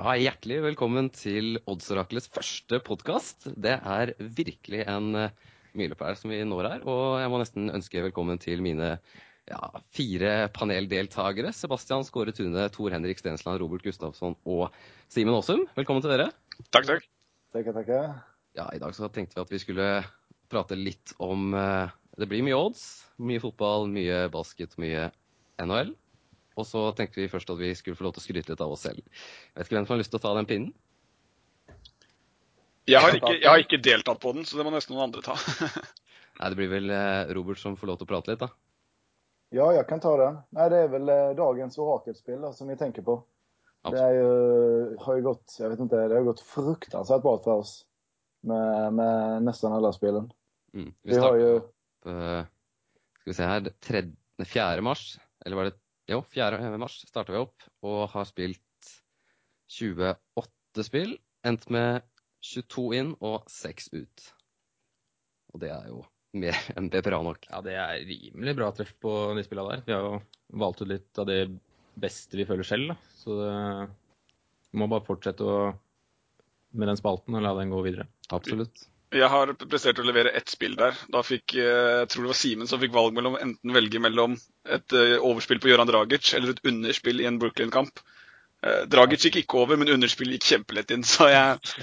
Ja, Hjertelig velkommen til Oddsoraklets første podkast. Det er virkelig en uh, milepæl som vi når her. Og jeg må nesten ønske velkommen til mine ja, fire paneldeltakere. Sebastian Skåre Tune, Tor Henrik Stensland, Robert Gustafsson og Simen Aasum. Velkommen til dere. Takk, takk. Takk, takk. Ja, I dag så tenkte vi at vi skulle prate litt om uh, Det blir mye odds, mye fotball, mye basket, mye NHL. Og så tenkte vi først at vi skulle få lov til å skryte litt av oss selv. Jeg vet ikke hvem som har lyst til å ta den pinnen? Jeg har ikke, jeg har ikke deltatt på den, så det må nesten noen andre ta. Nei, Det blir vel eh, Robert som får lov til å prate litt, da. Ja, jeg kan ta den. Nei, det er vel eh, dagens orakelspill da, som vi tenker på. Det er jo, har jo gått, jeg vet ikke, det har gått fruktansvært bra for oss med, med nesten alle spillene. Mm. Vi har jo opp eh, Skal vi se her 3, 4. mars, eller var det Jo, 4. mars starta vi opp og har spilt 28 spill. Endt med 22 inn og 6 ut. Og det er jo mer enn bra nok. Ja, det er rimelig bra treff på de spillene der. Vi har jo valgt ut litt av det beste vi føler selv, da. Så det, vi må bare fortsette å, med den spalten og la den gå videre. Absolutt. Jeg har prestert å levere ett spill der. Da fikk eh, jeg tror det var Simen som fikk valg mellom enten velge mellom et eh, overspill på Gøran Dragic eller et underspill i en Brooklyn-kamp. Eh, Dragic gikk ikke over, men underspill gikk kjempelett inn, så jeg,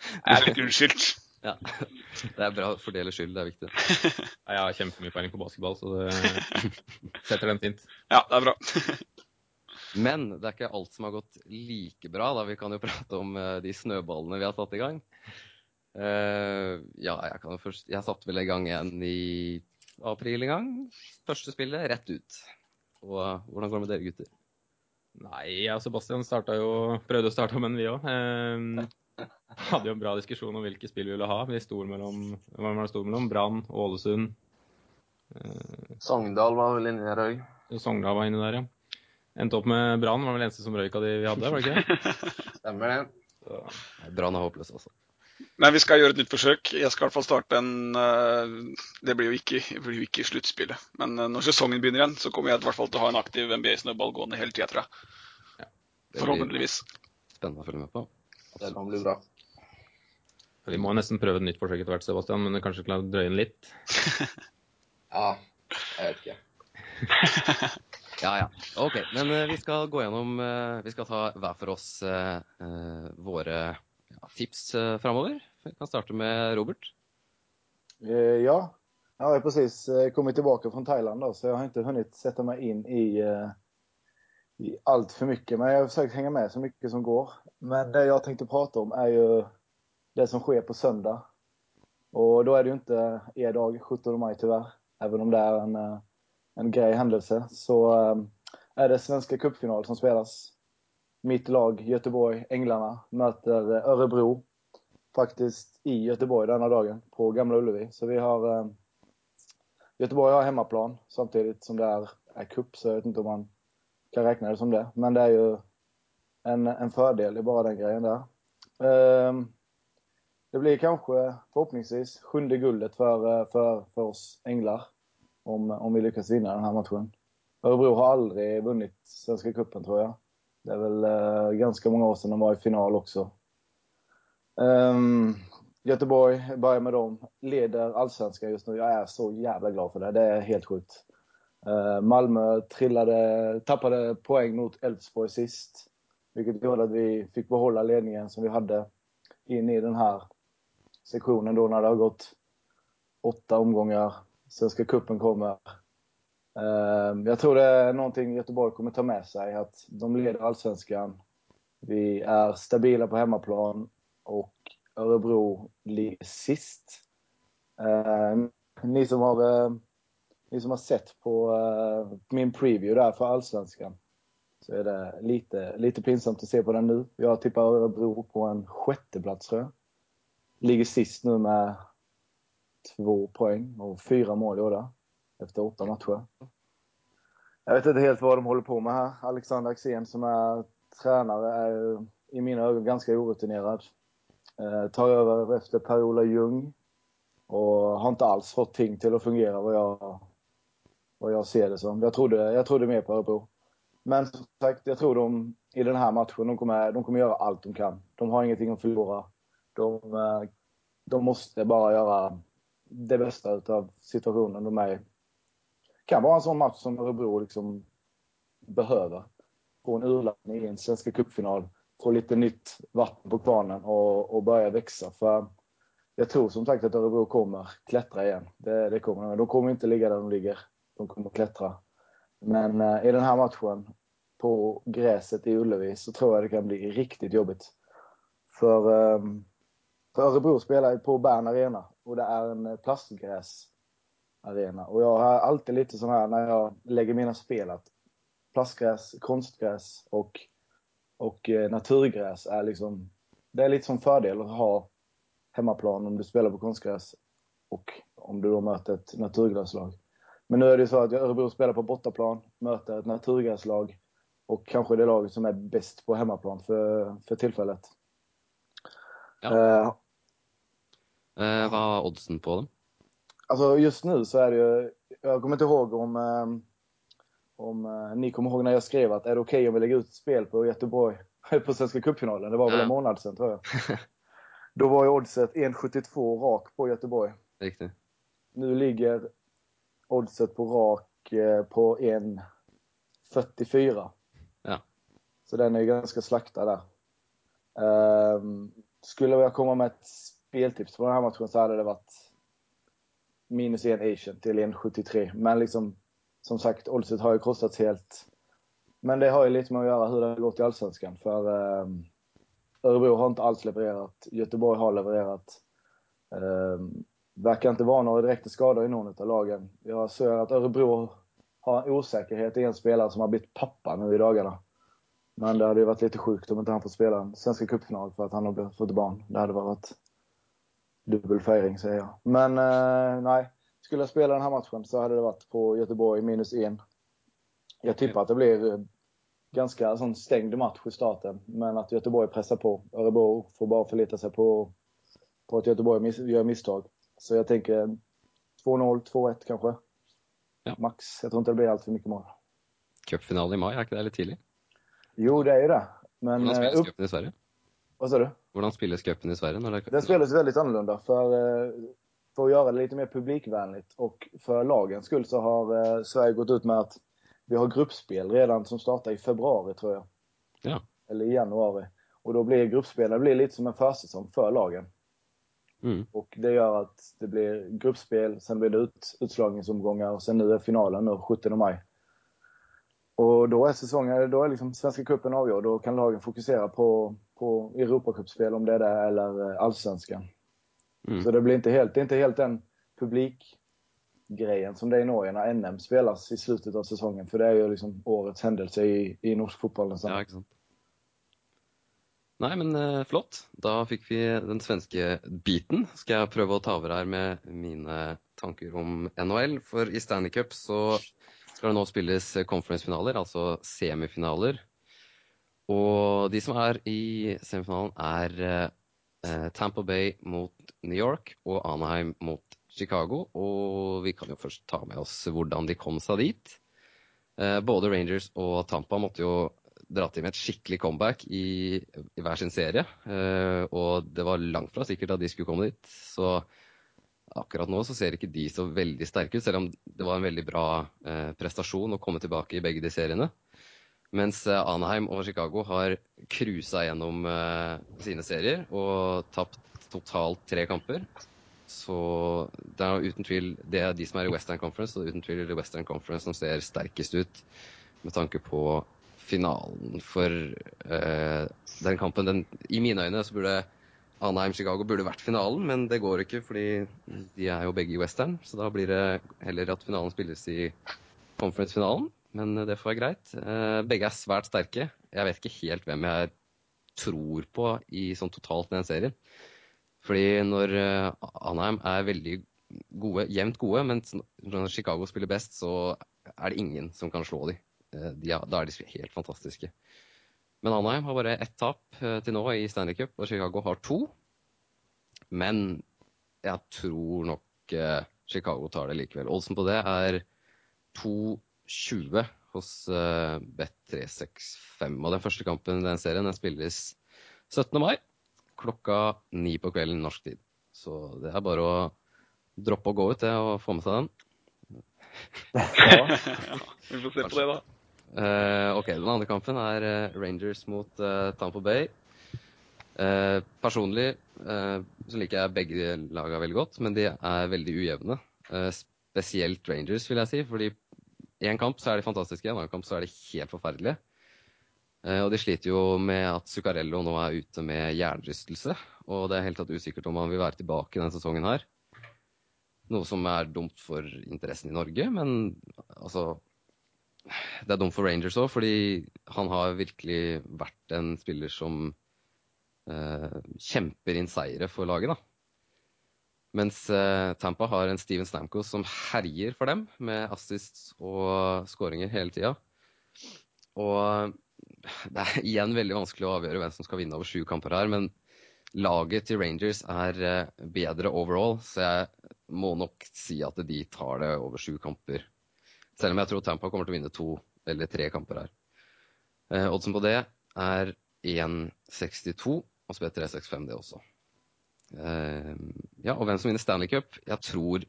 jeg er litt unnskyldt. Ja. Det er bra å fordele skyld, det er viktig. Ja, Jeg har kjempemye peiling på basketball, så det setter den fint. Ja, det er bra. Men det er ikke alt som har gått like bra. da Vi kan jo prate om de snøballene vi har tatt i gang. Eh, ja, jeg kan jo først Jeg satte vel i gang igjen i april en gang. Første spillet rett ut. Og uh, hvordan går det med dere gutter? Nei, jeg og Sebastian jo, prøvde å starte med en, vi òg. Uh, hadde jo en bra diskusjon om hvilke spill vi ville ha. Vi sto mellom, mellom Brann, Ålesund eh, Sogndal var vel inni der òg. Sogndal var inne der, ja. Endte opp med Brann, var vel eneste som røyk av de vi hadde, var det ikke? Stemmer det. Brann er håpløs, altså. Men vi skal gjøre et nytt forsøk. Jeg skal i hvert fall starte en eh, Det blir jo ikke, blir jo ikke sluttspillet. Men eh, når sesongen begynner igjen, så kommer jeg i hvert fall til å ha en aktiv NBA-snøball gående hele tida, tror jeg. Forhåpentligvis. spennende å følge med på. Det kan bli bra. vi må nesten prøve et nytt forsøk etter hvert, Sebastian, men kanskje klarer å drøye den litt. Ja, jeg vet ikke. Ja, ja. OK. Men uh, vi skal gå gjennom uh, Vi skal ta hver for oss uh, eh, våre ja, tips uh, framover. Vi kan starte med Robert. Eh, ja, jeg har precis eh, kommit tillbaka från Thailand då, så jag har inte hunnit sätta mig in i, eh, i allt mycket. Men jag har försökt hänga med så mycket som går. Men det jag tänkte prata om är ju det som sker på söndag. Och då är det ju inte er dag, 17 maj tyvärr. Även om det är en, eh, en grej händelse. Så eh, är det svenska cupfinal som spelas. Mitt lag, Göteborg, Änglarna, möter Ørebro faktiskt i Göteborg denna dagen på Gamla Ullevi. Så vi har eh, Göteborg har hemmaplan samtidigt som det är, är cup så jag vet inte om man kan räkna det som det. Men det är ju en, en fördel i bara den grejen där. Ehm, det blir kanske förhoppningsvis sjunde guldet för, eh, för, för oss Änglar om, om vi lyckas vinna den här matchen. Örebro har aldrig vunnit Svenska cupen tror jag. Det är väl eh, ganska många år sedan de var i final också. Ehm, Göteborg, börjar med dem, leder allsvenskan just nu. Jag är så jävla glad för det. Det är helt sjukt. Uh, Malmö trillade, tappade poäng mot Elfsborg sist. Vilket gjorde att vi fick behålla ledningen som vi hade in i den här sektionen då när det har gått åtta omgångar. Svenska kuppen kommer. Ehm, Jag tror det är någonting Göteborg kommer ta med sig. Att de leder allsvenskan. Vi är stabila på hemmaplan och Örebro ligger sist. Ehm, Ni som har, eh, ni som har sett på eh, min preview där för allsvenskan så är det lite, lite pinsamt att se på den nu. Jag tippar Örebro på en sjätteplats tror jag. Ligger sist nu med två poäng och fyra mål gjorda efter åtta matcher. Jag vet inte helt vad de håller på med här. Alexander Axén som är tränare är i mina ögon ganska orutinerad. Eh, tar över efter Per-Ola Ljung och har inte alls fått ting till att fungera vad jag, vad jag ser det som. Jag trodde, jag trodde mer på Örebro. Men som sagt, jag tror de i den här matchen, de kommer, de kommer göra allt de kan. De har ingenting att förlora. De, eh, de måste bara göra det bästa av situationen de är i. Kan vara en sån match som Örebro liksom behöver. Få en urladdning i en Svenska cupfinal. Få lite nytt vatten på kvarnen och, och börja växa. För jag tror som sagt att Örebro kommer klättra igen. Det, det kommer de. Kommer inte ligga där de ligger. De kommer klättra. Men eh, i den här matchen på gräset i Ullevi så tror jag det kan bli riktigt jobbigt. För, eh, för Örebro spelar på Bern Arena och det är en plastgräsarena. Och jag har alltid lite sån här när jag lägger mina spel att plastgräs, konstgräs och, och eh, naturgräs är liksom, det är lite som fördel att ha hemmaplan om du spelar på konstgräs och om du då möter ett naturgräslag. Men nu är det så att Örebro spelar på bortaplan, möter ett naturgräslag och kanske det laget som är bäst på hemmaplan för, för tillfället. Ja. Eh, Eh, er oddsen på dem? Alltså just nu så är det ju, jag kommer inte ihåg om, eh, om eh, ni kommer ihåg när jag skrev att är det okej om vi lägger ut spel på Göteborg på Svenska cupfinalen? Det var väl Ja. en månad sedan tror jag. Då var ju oddset 1,72 rak på Göteborg. Riktigt. Nu ligger oddset på rak eh, på 1,44. Ja. Så den är ju ganska slaktad där. Um, skulle jag komma med ett speltips på den här matchen så hade det varit minus 1 Asian till 1,73. Men liksom, som sagt, oddset har ju krossats helt. Men det har ju lite med att göra hur det har gått i Allsvenskan. För ehm, Örebro har inte alls levererat. Göteborg har levererat. Um, verkar inte vara några direkta skador i någon av lagen. Jag ser att Örebro har en osäkerhet i en spelare som har blivit pappa nu i dagarna. Men det hade ju varit lite sjukt om inte han fått spela en Svenska cupfinal för att han har fått barn. Det hade varit dubbel feiring, säger jag. Men eh, nej, skulle jag spela den här matchen så hade det varit på Göteborg minus en. Jag tippar att det blir eh, ganska sån stängd match i starten, men att Göteborg pressar på. Örebro får bara förlita sig på, på att Göteborg miss, gör misstag. Så jag tänker 2-0, 2-1 kanske. Ja. Max. Jag tror inte det blir allt för mycket mål. Cupfinale i mai, er ikke det litt tidlig? Jo, det er jo det. Men Hvordan eh, spilles upp, cupen i Sverige? Hva sa du? Hvordan spilles cupen i Sverige? når det er Den spilles veldig annorlunda för, å gjøre att göra det lite mer publikvänligt och för lagens skull så har eh, Sverige gått ut med att vi har gruppspel redan som startar i februari tror jag. Ja. Eller i januari. Och då blir gruppspelen blir lite som en försäsong för lagen. Mm. Och det gör att det blir gruppspel, sen blir det ut, utslagningsomgångar och sen nu är finalen nu 17 maj. Och då är säsongen, då är liksom Svenska cupen avgjord. Då kan lagen fokusera på, på Europacupspel om det är det eller eh, Allsvenskan. Mm. Så det blir inte helt, det är inte helt den publikgrejen som det är i Norge när NM spelas i slutet av säsongen. För det är ju liksom årets händelse i, i norsk fotboll. Ja, ikke sant. Nei, men eh, flott. Da fikk vi den svenske biten. Skal jeg prøve å ta over her med mine tanker om NHL. For i Stanley Cup så skal det nå spilles conference-finaler, altså semifinaler. Og de som er i semifinalen, er eh, Tampa Bay mot New York og Anaheim mot Chicago. Og vi kan jo først ta med oss hvordan de kom seg dit. Eh, både Rangers og Tampa måtte jo dra til med et skikkelig comeback i, i hver sin serie. Eh, og det var langt fra sikkert at de skulle komme dit. Så akkurat nå så ser ikke de så veldig sterke ut, selv om det var en veldig bra prestasjon å komme tilbake i begge de seriene. Mens eh, Anaheim og Chicago har cruisa gjennom eh, sine serier og tapt totalt tre kamper. Så det er uten tvil det er de som er i Western Conference, og uten tvil er det Western Conference som ser sterkest ut med tanke på finalen. For eh, den kampen, den, i mine øyne, så burde Anaheim-Chicago burde vært finalen, men det går ikke fordi de er jo begge i Western. Så da blir det heller at finalen spilles i conference-finalen. Men eh, det får være greit. Eh, begge er svært sterke. Jeg vet ikke helt hvem jeg tror på i sånn totalt den serien. Fordi når Anheim Anaheim er veldig gode, jevnt gode, men når Chicago spiller best, så er det ingen som kan slå dem. Eh, de da er de helt fantastiske. Men Anaheim har bare ett tap eh, til nå i Stanley Cup, og Chicago har to. Men jeg tror nok eh, Chicago tar det likevel. Oddsen på det er 2,20 hos uh, Bet365. Og den første kampen i den serien den spilles 17. mai klokka ni på kvelden norsk tid. Så det er bare å droppe å gå ut det og få med seg den. ja, vi får se på det, da. Uh, ok, Den andre kampen er uh, Rangers mot uh, Tampa Bay. personlig så liker jeg begge lagene veldig godt, men de er veldig ujevne. spesielt Rangers, vil jeg si. fordi en kamp så er de fantastiske, en annen kamp så er de helt forferdelige. og de sliter jo med at Zuccarello nå er ute med hjernerystelse. Og det er helt tatt usikkert om han vil være tilbake denne sesongen her. Noe som er dumt for interessen i Norge, men altså det er dumt for Rangers òg, fordi han har virkelig vært en spiller som eh, kjemper inn seire for laget. da. Mens eh, Tampa har en Steven Stamkos som herjer for dem med assists og skåringer hele tida. Og det er igjen veldig vanskelig å avgjøre hvem som skal vinne over sju kamper her, men laget til Rangers er eh, bedre overall, så jeg må nok si at de tar det over sju kamper. Selv om jeg tror Tampa kommer til å vinne to eller tre kamper her. Eh, oddsen på det er 1,62, og spiller blir det 3,65 det også. Eh, ja, og hvem som vinner Stanley Cup? Jeg tror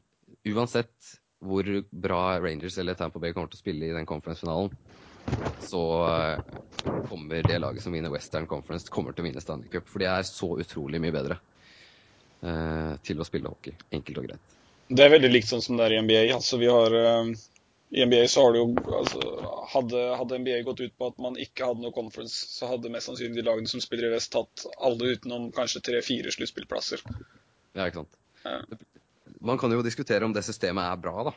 uansett hvor bra Rangers eller Tampa Bay kommer til å spille i den conference-finalen, så eh, kommer det laget som vinner Western Conference, kommer til å vinne Stanley Cup. For de er så utrolig mye bedre eh, til å spille hockey. Enkelt og greit. Det er veldig likt sånn som det er i NBA. Altså, vi har i NBA så har det jo altså, hadde, hadde, NBA gått ut på at man ikke hadde noe conference, så hadde mest sannsynlig de lagene som spiller i vest, tatt alle utenom kanskje tre-fire sluttspillplasser. Ja, ikke sant. Ja. Man kan jo diskutere om det systemet er bra, da.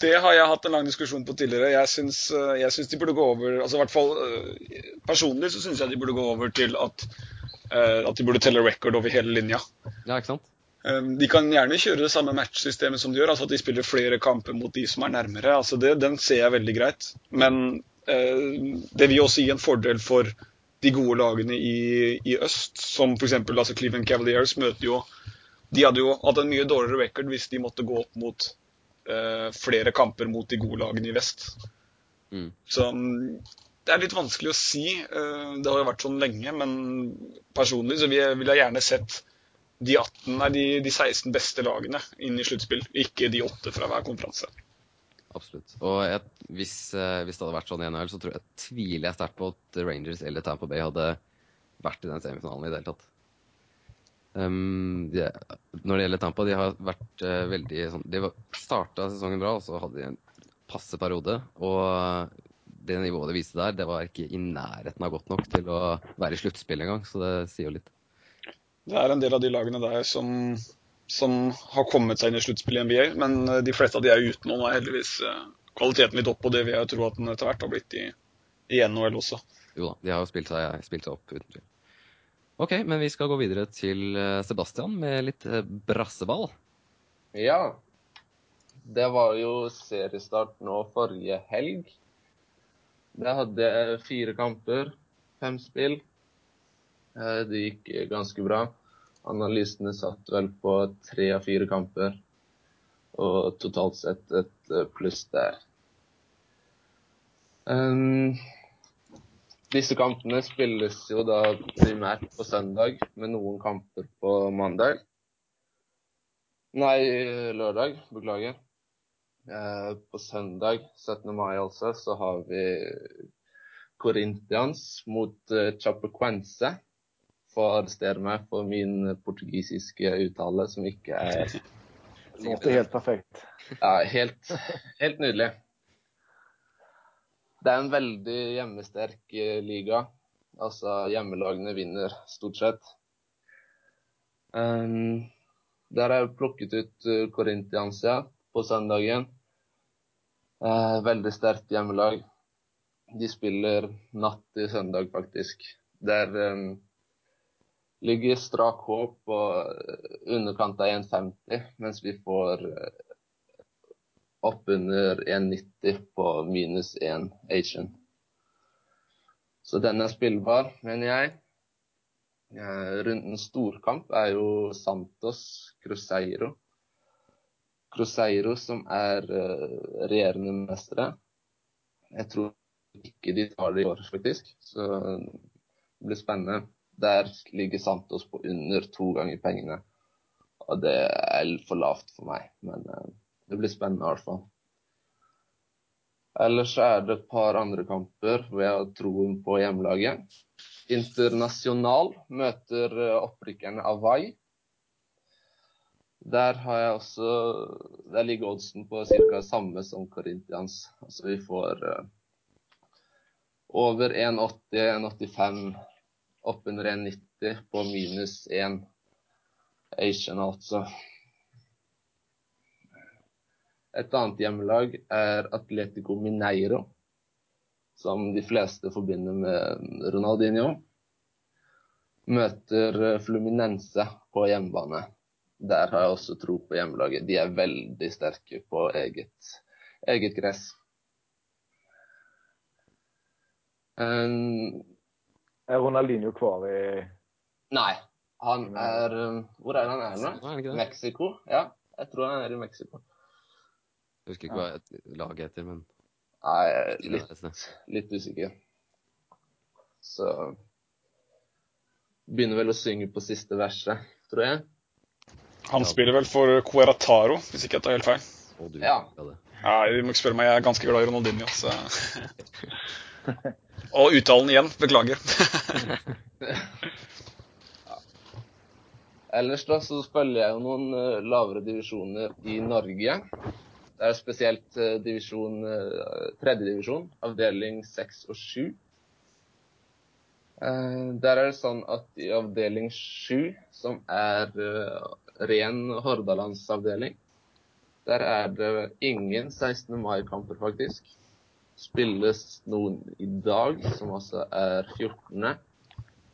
Det har jeg hatt en lang diskusjon på tidligere. Jeg syns, eh, jeg syns de burde gå over altså i hvert fall eh, Personlig så syns jeg de burde gå over til at, eh, at de burde telle record over hele linja. Ja, ikke sant? Ehm, de kan gjerne kjøre det samme matchsystemet som de gjør, altså at de spiller flere kamper mot de som er nærmere. Altså det, den ser jeg veldig greit. Men eh, det vil også gi en fordel for de gode lagene i, i øst, som f.eks. Altså Cleveland Cavaliers møter jo De hadde jo hatt en mye dårligere record hvis de måtte gå opp mot eh, flere kamper mot de gode lagene i vest. Mm. Så det er litt vanskelig å si. Eh, det har jo vært sånn lenge, men personlig så vil jeg, vil jeg gjerne sett de 18 er de, de 16 beste lagene inn i sluttspill, ikke de åtte fra hver konferanse. Absolutt. Og jeg, hvis, eh, hvis, det hadde vært sånn i NHL, så tror jeg, tviler jeg sterkt på at Rangers eller Tampa Bay hadde vært i den semifinalen i det hele tatt. Um, de, når det gjelder Tampa, de har vært uh, veldig sånn De starta sesongen bra, og så hadde de en passe periode. Og det nivået de viste der, det var ikke i nærheten av godt nok til å være i sluttspill engang, så det sier jo litt det er en del av de lagene der som, som har kommet seg inn i sluttspillet i NBA, men eh, de fleste av de er ute nå. Nå er heldigvis eh, kvaliteten litt opp, og det vil jeg tro at den etter hvert har blitt i, i NHL også. Jo da, de har jo spilt seg, spilt seg opp uten tvil. Ok, men vi skal gå videre til eh, Sebastian med litt brasseball. Ja. Det var jo seriestart nå forrige helg. Det hadde fire kamper, fem spill. Eh, det gikk ganske bra. Analysene satt vel på tre av fire kamper, og totalt sett et eh, pluss der. Um, disse kampene spilles jo da primært på søndag, med noen kamper på mandag. Nei, lørdag. Beklager. Eh, på søndag, 17. mai altså, så har vi Corinthians mot eh, Chapequense få arrestere meg for min portugisiske uttale, som ikke er Låter helt perfekt. Ja, helt, helt nydelig. Det er en veldig hjemmesterk eh, liga. Altså, hjemmelagene vinner stort sett. Um, der har jeg plukket ut Corintiansia Corinthiansia på søndagen. Uh, veldig sterkt hjemmelag. De spiller natt til søndag, faktisk. Der um, ligger strak håp på underkant av 1,50, mens vi får eh, oppunder 1,90 på minus 1 Asian. Så den er spillbar, mener jeg. Rundens storkamp er jo Santos Cruzeiro. Cruzeiro som er regjerende mestere. Jeg tror ikke de tar det i år, faktisk. Så det blir spennende. Der ligger Santos på under to ganger pengene. Og det er for lavt for meg. Men eh, det blir spennende i hvert fall. Ellers er det et par andre kamper hvor jeg troen på hjemmelaget. Internasjonal møter eh, opprykkerne Avai. Der har jeg også Der ligger oddsen på ca. samme som Corinthians. Altså vi får uh, over 1,80, 1,85, oppunder 1,90 på minus 1 Asian, altså. Et annet hjemmelag er Atletico Mineiro, som de fleste forbinder med Ronaldinho. Møter eh, Fluminense på hjemmebane. Der har jeg også tro på hjemmelaget. De er veldig sterke på eget, eget gress. Er Ronaldinho kvar i nei, han er um, Hvor er han er nå? Mexico? Ja, jeg tror han er i Mexico. Jeg husker ikke hva laget heter, men Nei, litt, litt usikker. Så Begynner vel å synge på siste verset, tror jeg. Han spiller vel for Cuerataro, hvis ikke jeg tar helt feil. Du Ja. ja. Ja, du må ikke spørre meg, jeg er ganske glad i Ronaldinho, så Og uttalen igjen. Beklager. Ellers da så spiller jeg jo noen eh, lavere divisjoner i Norge. Det er spesielt uh, divisjon, uh, tredje divisjon, avdeling 6 og 7. Eh, der er det sånn at i avdeling 7, som er eh, ren Hordalandsavdeling, der er det ingen 16. mai-kamper, faktisk. Spilles noen i dag, som altså er 14.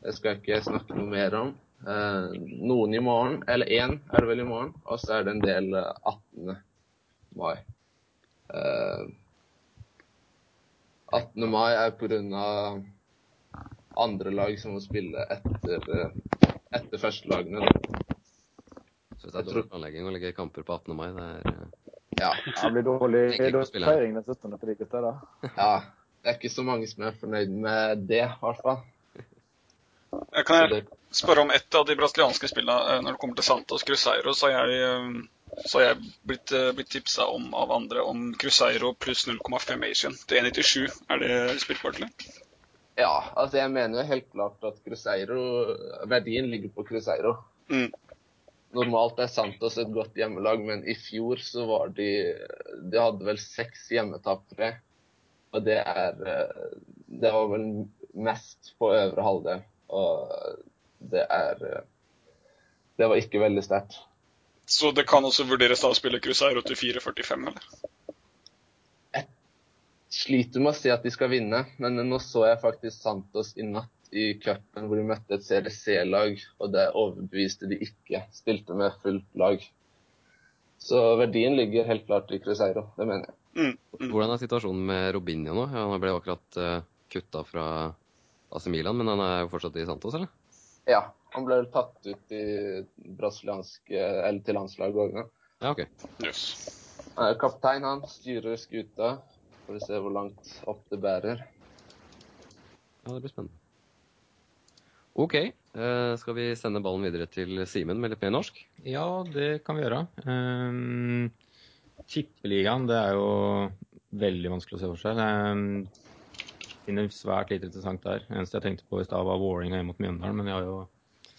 Det skal jeg ikke snakke noe mer om. Eh, noen i morgen, eller én er det vel i morgen, og så er det en del eh, 18. mai. Eh, 18. mai er pga. andre lag som må spille etter, eh, etter førstelagene. Så hvis det er dårlig planlegging å legge kamper på 18. mai. Det er, eh, Ja, Det blir dårlig å feiring den 17. for de gutta, da. ja. Det er ikke så mange som er fornøyd med det, i hvert fall. Jeg kan jeg spørre om ett av de brasilianske spillene. eh, Når det kommer til Santos Cruzeiro, så har jeg, eh, så har jeg blitt, eh, blitt tipsa om av andre om Cruzeiro pluss 0,5 Asian til 1,97. Er det spillbart, eller? ja, altså jeg mener jo helt klart at Cruzeiro Verdien ligger på Cruzeiro. Mm. Normalt er Santos et godt hjemmelag, men i fjor så var de De hadde vel seks hjemmetapere. Og det er eh, Det var vel mest på øvre halvdel. Og det er eh, Det var ikke veldig sterkt. Så det kan også vurderes da å spille Cruzeiro til 4,45, eller? sliter med å si at de skal vinne, men nå så jeg faktisk Santos i natt i cupen hvor de møtte et CDC-lag, og det overbeviste de ikke. Spilte med fullt lag. Så verdien ligger helt klart i Cruzeiro, det mener jeg. Mm. Mm. Hvordan er situasjonen med Robinho nå? Han ble akkurat uh, kutta fra AC Milan, men han er jo fortsatt i Santos, eller? Ja, han ble tatt ut i brasiliansk Eller til landslaget òg nå. Ja, OK. Yes. Kaptein, han. Styrer skuta. Får vi se hvor langt opp det bærer. Ja, det blir spennende. OK. eh, skal vi sende ballen videre til Simen med litt mer norsk? Ja, det kan vi gjøre. Um, Tippeligaen, det er jo veldig vanskelig å se for seg. Um, finner svært lite interessant der. Eneste jeg tenkte på i stad, var Warringa mot Mjøndalen, men jeg har jo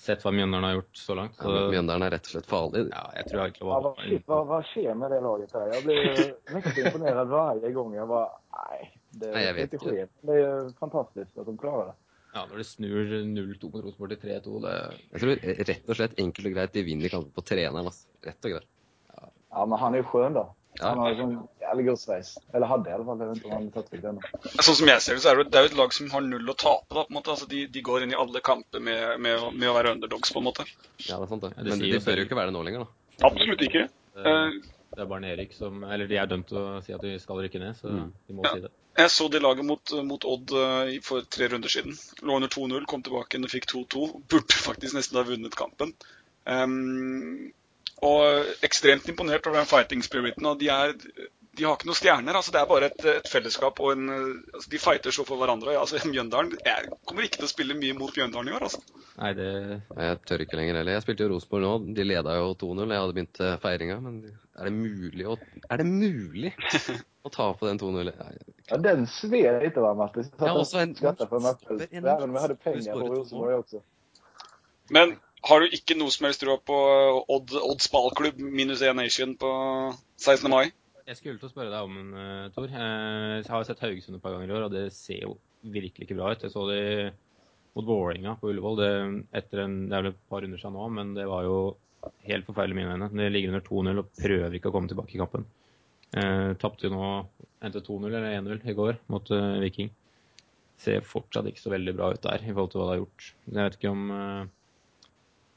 sett hva Mjøndalen har gjort så langt. Ja, Mjøndalen er rett og slett farlig. ja, jeg tror jeg ikke var... hva, vad, vad sker med det laget her? Jeg blir mycket imponert hver gang jeg bare Nei, det er jag är vet inte inte. Det er fantastisk at de klarer det. Ja, når de snur 0-2 mot Rosenborg til 3-2, det Jeg tror rett og slett enkelt og greit de vinner kampen på treneren. Altså. Rett og greit. Ja, men han er jo skön da. Han har ju jævlig god sveis. Eller hadde i hvert fall. Jeg vet ikke om han tatt tagit det. Sånn som jeg ser det, så er det, det er jo et lag som har null å tape. da, på en måte. Altså, de, de går inn i alle kamper med, med, med å være underdogs, på en måte. ja, det er sant, det. Ja, det Men sier de bør jo ikke være det nå lenger, da. Absolutt ikke. Eh, det er bare Erik som Eller de er dømt til å si at de skal rykke ned, så Mm. de må Ja. si det. Jeg så det laget mot, mot Odd eh, for tre runder siden. Lå under 2-0, kom tilbake og fikk 2-2. Burde faktisk nesten ha vunnet kampen. Um, og ekstremt imponert over den fighting spiriten. Og de er de har ikke noen stjerner. altså Det er bare et, et fellesskap og en eh, altså De fighter så for hverandre. altså Mjøndalen Jeg kommer ikke til å spille mye mot Mjøndalen i år, altså. Nei, det Jeg tør ikke lenger heller. Jeg spilte jo Rosenborg nå. De leda jo 2-0. Jeg hadde begynt eh, feiringa. Men er det mulig å, er det mulig å ta på den 2-0? Nei, Ja, den sved ikke va, Martin? Ja, att och så en- mig själv. en- Även om jag på Rosenborg også. Men har du ikke noe som helst tro på Odd, Odds ballklubb minus 1 Nation på 16. mai? Jeg skulle til å spørre deg om en, uh, Tor. Uh, jeg har sett Haugesund et par ganger i år, og det ser jo virkelig ikke bra ut. Jeg så de mot Vålerenga på Ullevål. Det, etter en, det er vel et par runder siden nå, men det var jo helt forferdelig mine øyne. De ligger under 2-0 og prøver ikke å komme tilbake i kampen. Uh, Tapte jo nå endte 2-0 eller 1-0 i går mot eh, Viking. Ser fortsatt ikke så veldig bra ut der i forhold til hva de har gjort. Jeg vet ikke om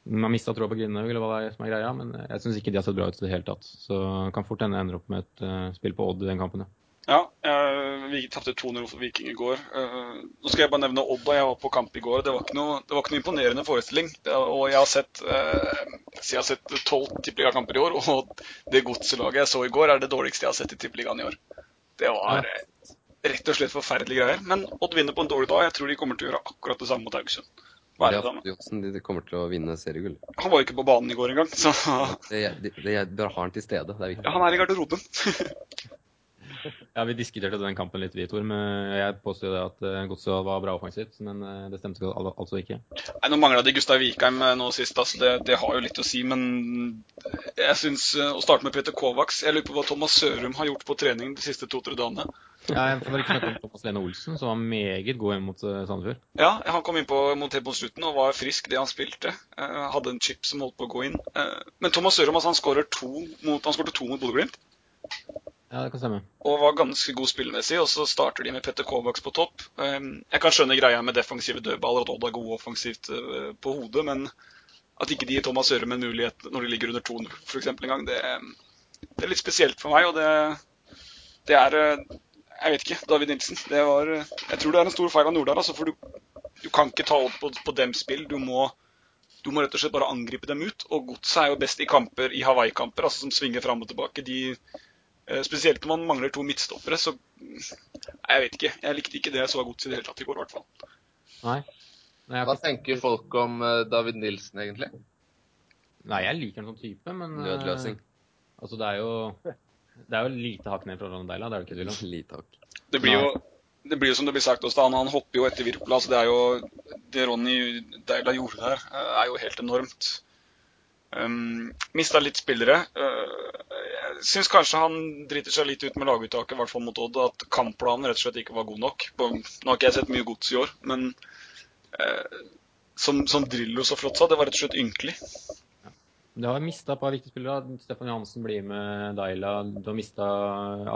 eh, har mista troa på Grindhaug, eller hva det er som er greia, men jeg syns ikke de har sett bra ut i det hele tatt. Så kan fort hende ender opp med et uh, spill på Odd i den kampen, ja. Ja, eh, vi tapte 2-0 for Viking i går. Eh, nå skal jeg bare nevne Odd. Jeg var på kamp i går. Det var ikke noe, det var ikke noe imponerende forestilling. Det, og jeg har sett eh, så jeg har sett tolv tippeligakamper i år, og det godselaget jeg så i går, er det dårligste jeg har sett i tippeligaen i år. Det var eh, rett og slett forferdelige greier. Men Odd vinner på en dårlig dag. Jeg tror de kommer til å gjøre akkurat det samme mot Haugesund. Hva er det Johnsen, de, kommer til å vinne seriegull. Han var jo ikke på banen i går engang, så Det, det, det, Dere har han til stede. Det er viktig. ja, han er i garderoben. Ja, Vi diskuterte den kampen litt, vi, Tor. Men jeg påstod det at eh, Godset var bra offensivt, men eh, det stemte al- altså ikke. Nei, Nå mangla de Gustav Vikheim eh, nå sist, altså det, det har jo litt å si. Men jeg syns å starte med Peter Kovacs Jeg lurer på hva Thomas Sørum har gjort på trening de siste to-tre dagene. Ja, jeg får ikke snakke om Thomas Lene Olsen, som var meget god hjemme mot eh, Sandefjord. Ja, han kom inn på mot helt mot slutten og var frisk det han spilte. Eh, hadde en chip som holdt på å gå inn. Eh, men Thomas Sørum altså, han skåret to mot, han to mot Bodø-Glimt. Ja, det kan stemme. Og var ganske god spillemessig. Og så starter de med Petter Kovacs på topp. Jeg kan skjønne greia med defensive dødballer, at Odd er gode offensivt på hodet, men at ikke de gir Thomas Sørum en mulighet når de ligger under 2-0 f.eks. en gang, det, det er litt spesielt for meg. Og det, det er Jeg vet ikke. David Nilsen. Det var eh, Jeg tror det er en stor feil av Nordahl. altså, for du, du kan ikke ta opp på, på dem spill. Du må du må rett og slett bare angripe dem ut. Og Godset er jo best i kamper i Hawaii-kamper, altså som svinger fram og tilbake. De, eh, spesielt når man mangler to midtstoppere, så Jeg vet ikke. Jeg likte ikke det jeg så av Godset i det hele tatt i går, i hvert fall. Nei. Nei, Hva tenker folk om eh, David Nilsen, egentlig? nei, jeg liker han som type, men Nødløsning. Altså, det er jo det er jo lite hakk ned fra Ronny Deila, det er det ikke tvil om. Lite hakk. Det blir jo det blir jo som det blir sagt også, han, han hopper jo etter Virkola. Så det er jo Det Ronny Deila gjorde der, eh, er jo helt enormt. Um, Mista litt spillere. Uh, jeg syns kanskje han driter seg litt ut med laguttaket, i hvert fall mot Odd. At kampplanen rett og slett ikke var god nok. På, nå har ikke jeg sett mye gods i år, men uh, som, som Drillo så flott sa, det var rett og slett ynkelig. Du har mista et par viktige spillere. Stefan Johansen blir med Daila. Du har mista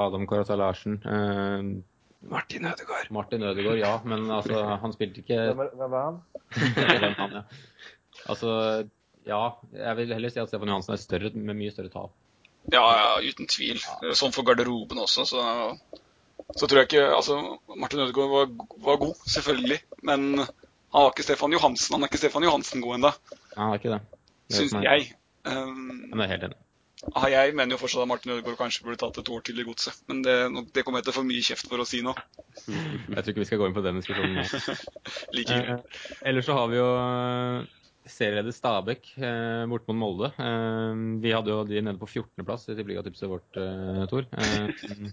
Adam Karazar Larsen. Uh, Martin Ødegaard. Martin Ødegaard, ja, men altså, han spilte ikke Hvem var han? Hvem han, ja. Altså, ja. Jeg vil heller si at Stefan Johansen er større, med mye større tap. Ja, ja, uten tvil. Sånn for garderoben også, så, så tror jeg ikke Altså, Martin Ødegaard var, var god, selvfølgelig. Men han var ikke Stefan Johansen. Han er ikke Stefan Johansen god ennå, Ja, han ikke det. det syns jeg. Um, Men jeg er helt enig. ah, jeg mener jo fortsatt at Martin Ødegaard kanskje burde tatt et år til i godset. Men det, det kommer jeg til å få mye kjeft for å si nå. Jeg tror ikke vi skal gå inn på den diskusjonen nå. Like Eh, ellers så har vi jo eh, serieleder Stabæk eh, bort mot Molde. Eh, vi hadde jo de nede på 14.-plass i tippeligatipset vårt, eh, Tor. Eh,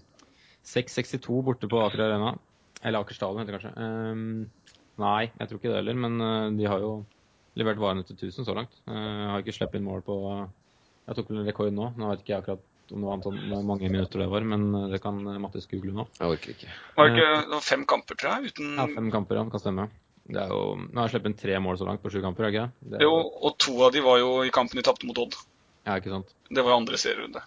6.62 borte på Aker Arena. Eller Aker Stadion, heter det kanskje. Eh, nei, jeg tror ikke det heller. Men eh, de har jo levert varene til 1000 så langt. Jeg har ikke sluppet inn mål på Jeg tok vel en rekord nå. Nå vet ikke jeg akkurat om det var antall, hvor mange minutter det var, men eh, det kan Mattis google nå. Jeg orker ikke. var det ikke det var fem kamper, tror jeg, uten Ja, fem kamper, ja. Kan stemme. Det er jo, Nå har jeg sluppet inn tre mål så langt på sju kamper, er ikke det? det er, Jo, og to av de var jo i kampen de tapte mot Odd. Ja, ikke sant. Det var andre serierunde.